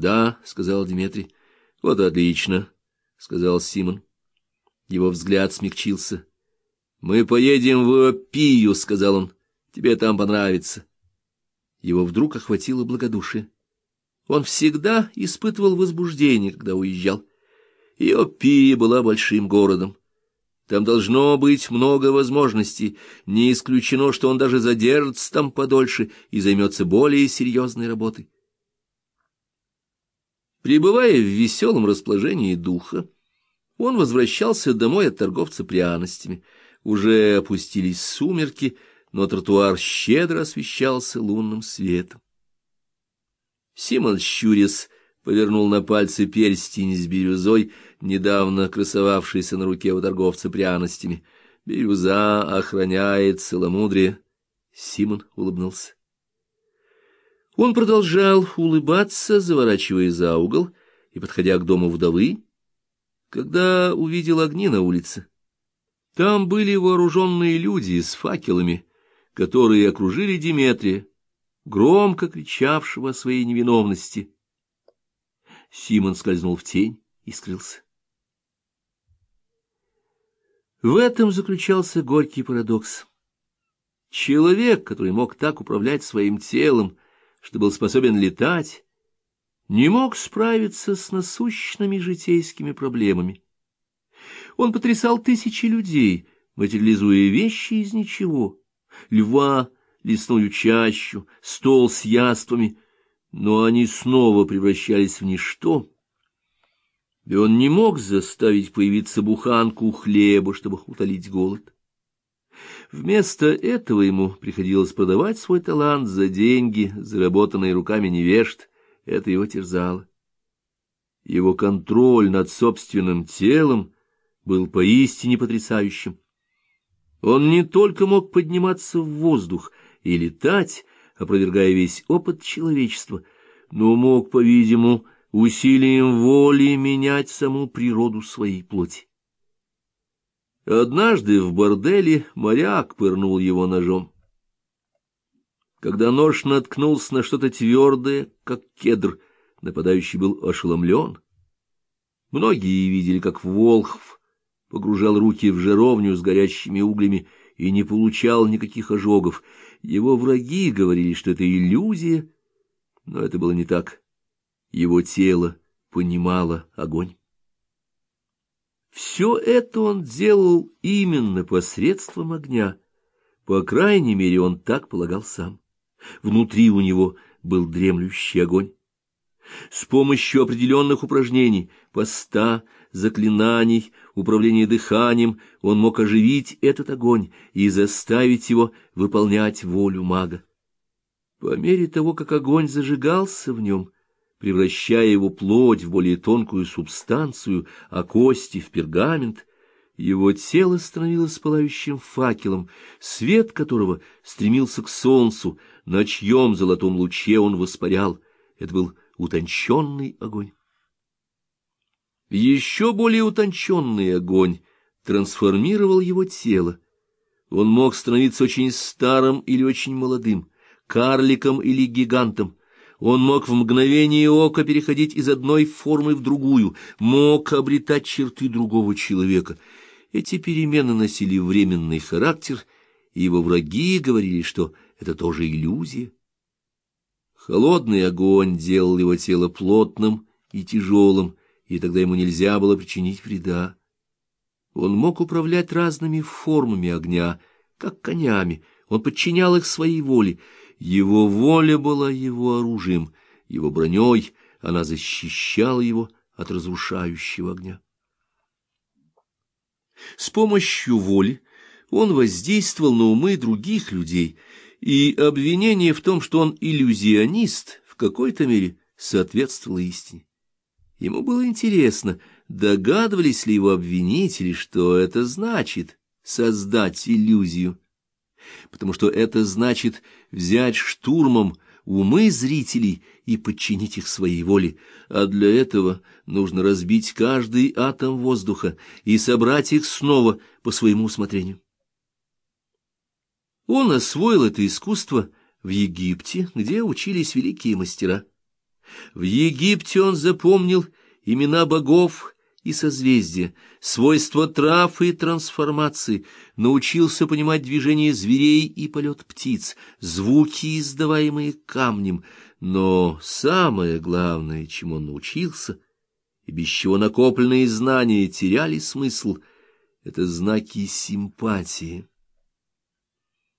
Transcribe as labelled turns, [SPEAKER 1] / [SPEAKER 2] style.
[SPEAKER 1] Да, — сказал Дмитрий. — Вот отлично, — сказал Симон. Его взгляд смягчился. — Мы поедем в Пию, — сказал он. — Тебе там понравится. Его вдруг охватило благодушие. Он всегда испытывал возбуждение, когда уезжал. Иопия была большим городом. Там должно быть много возможностей. Не исключено, что он даже задержится там подольше и займется более серьезной работой. Пребывая в веселом расположении духа, он возвращался домой от торговца пряностями. Уже опустились сумерки, но тротуар щедро освещался лунным светом. Симон Щурис повернул на пальце перстень с бирюзой, недавно красовавшийся на руке у торговца пряностями. Бирюза охраняет целомудрие. Симон улыбнулся. Он продолжал улыбаться, заворачивая за угол и подходя к дому вдовы, когда увидел огни на улице. Там были вооруженные люди с факелами, которые окружили Диметрия, громко кричавшего о своей невиновности. Симон скользнул в тень и скрылся. В этом заключался горький парадокс. Человек, который мог так управлять своим телом, что был способен летать, не мог справиться с насущными житейскими проблемами. Он потрясал тысячи людей, материализуя вещи из ничего, льва, лесную чащу, стол с яствами, но они снова превращались в ничто, и он не мог заставить появиться буханку хлеба, чтобы утолить голод. Вместо этого ему приходилось продавать свой талант за деньги, заработанные руками невежд. Это его терзало. Его контроль над собственным телом был поистине потрясающим. Он не только мог подниматься в воздух и летать, опровергая весь опыт человечества, но мог, по-видимому, усилием воли менять саму природу своей плоти. Однажды в борделе моряк пырнул его ножом. Когда нож наткнулся на что-то твердое, как кедр, нападающий был ошеломлен. Многие видели, как Волхв погружал руки в жаровню с горящими углями и не получал никаких ожогов. Его враги говорили, что это иллюзия, но это было не так. Его тело понимало огонь. Все это он делал именно посредством огня. По крайней мере, он так полагал сам. Внутри у него был дремлющий огонь. С помощью определенных упражнений, поста, заклинаний, управления дыханием он мог оживить этот огонь и заставить его выполнять волю мага. По мере того, как огонь зажигался в нем, превращая его плоть в более тонкую субстанцию, а кости в пергамент, его тело становилось пылающим факелом, свет которого стремился к солнцу, на чьем золотом луче он воспарял. Это был утонченный огонь. Еще более утонченный огонь трансформировал его тело. Он мог становиться очень старым или очень молодым, карликом или гигантом, он мог в мгновение ока переходить из одной формы в другую, мог обретать черты другого человека. Эти перемены носили временный характер, и его враги говорили, что это тоже иллюзия. Холодный огонь делал его тело плотным и тяжелым, и тогда ему нельзя было причинить вреда. Он мог управлять разными формами огня, как конями, он подчинял их своей воле, его воля была его оружием, его броней, она защищала его от разрушающего огня. С помощью воли он воздействовал на умы других людей, и обвинение в том, что он иллюзионист, в какой-то мере соответствовало истине. Ему было интересно, догадывались ли его обвинители, что это значит — создать иллюзию потому что это значит взять штурмом умы зрителей и подчинить их своей воле, а для этого нужно разбить каждый атом воздуха и собрать их снова по своему усмотрению. Он освоил это искусство в Египте, где учились великие мастера. В Египте он запомнил имена богов и созвездия, свойства трав и трансформации, научился понимать движение зверей и полет птиц, звуки, издаваемые камнем, но самое главное, чему он научился, и без чего накопленные знания теряли смысл, — это знаки симпатии.